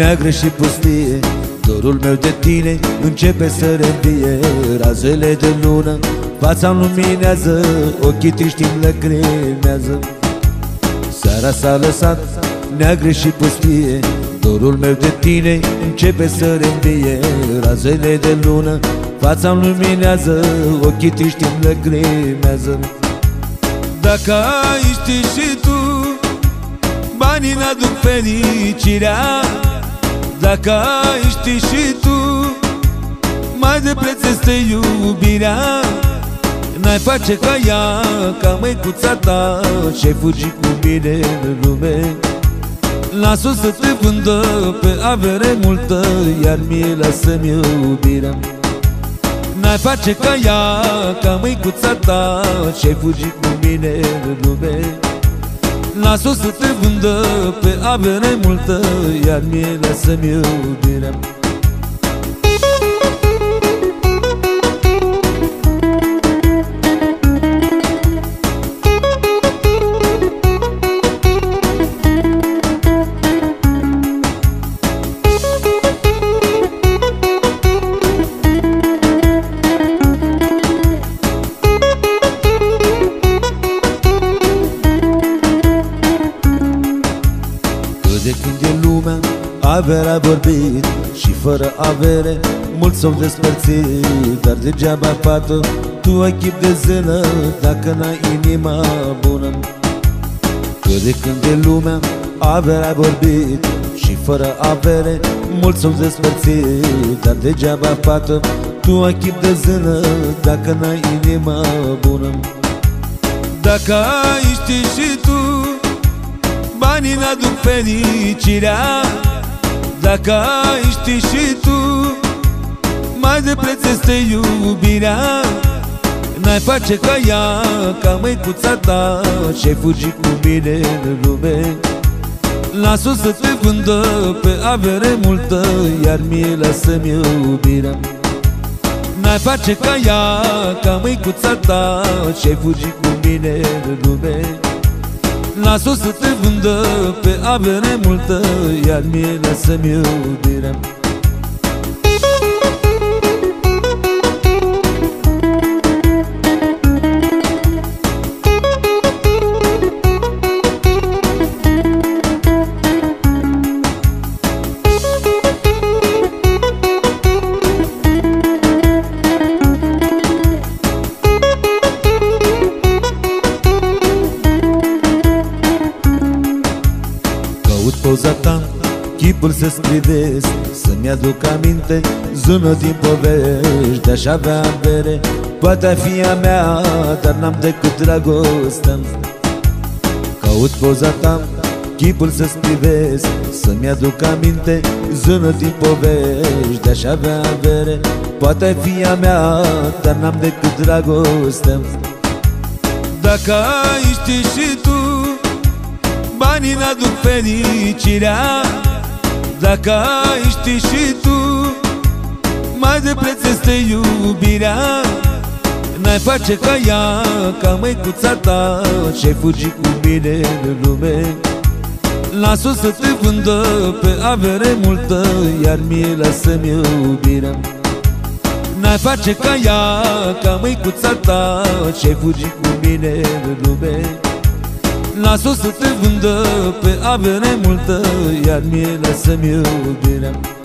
neagră și pustie. Dorul meu de tine începe să reînvie. Razele de lună, fața luminează Ochii triști îmi lăcrimează Seara s-a lăsat neagră și pustie. Dorul meu de tine începe să reînvie. Razele de lună, fața luminează Ochii triști îmi lăcrimează Dacă ai ști și tu Banii n-aduc fericirea Dacă ai ști și tu Mai de preț este iubirea. N-ai face ca ea, ca măicuța ta Și-ai fugi cu mine în lume. Las-o să te vândă pe avere multă Iar mie lasă-mi iubirea. N-ai face ca ea, ca măicuța ta Și-ai fugi cu mine în lume Las-o să te vândă pe avere multă Iar mie lasă-mi iubirea Averea vorbit și fără avere Mulți s-au despărțit Dar degeaba fată Tu ai chip de zână Dacă n-ai inima bună. Că de când e lumea Averea vorbit și fără avere Mulți s-au despărțit Dar degeaba fată Tu ai chip de zână Dacă n-ai inima bună. Dacă ai ști și tu Banii n-aduc fericirea Dacă ai ști și tu Mai de preț este iubirea. N-ai face ca ea, ca măicuța ta Și-ai fugi cu mine în lume. Las-o să te vândă pe avere multă Iar mie lasă-mi iubirea. N-ai face ca ea, ca măicuța ta Și-ai fugi cu mine în lume Las-o să te vândă pe avere multă Iar mie lasă-mi iubirea Caut poza ta, chipul să scrivesc Să-mi aduc aminte zonă din povești. De-aș avea bere, poate a fi a mea Dar n-am decât dragostea Caut poza ta, chipul să scrivesc Să-mi aduc aminte zonă din povești. De-aș avea bere, poate a fi a mea Dar n-am decât dragostea Dacă ai ști și tu Banii n-aduc fericirea. Dacă ai ști și tu Mai de preț este iubirea. N-ai face ca ea, ca măicuța ta Și-ai fugi cu mine în lume. Las-o să te vândă pe avere multă Iar mie lasă-mi iubirea. N-ai face ca ea, ca măicuța ta Și-ai fugi cu mine în lume Las-o să te vândă pe avere multă Iar mie lasă-mi iubirea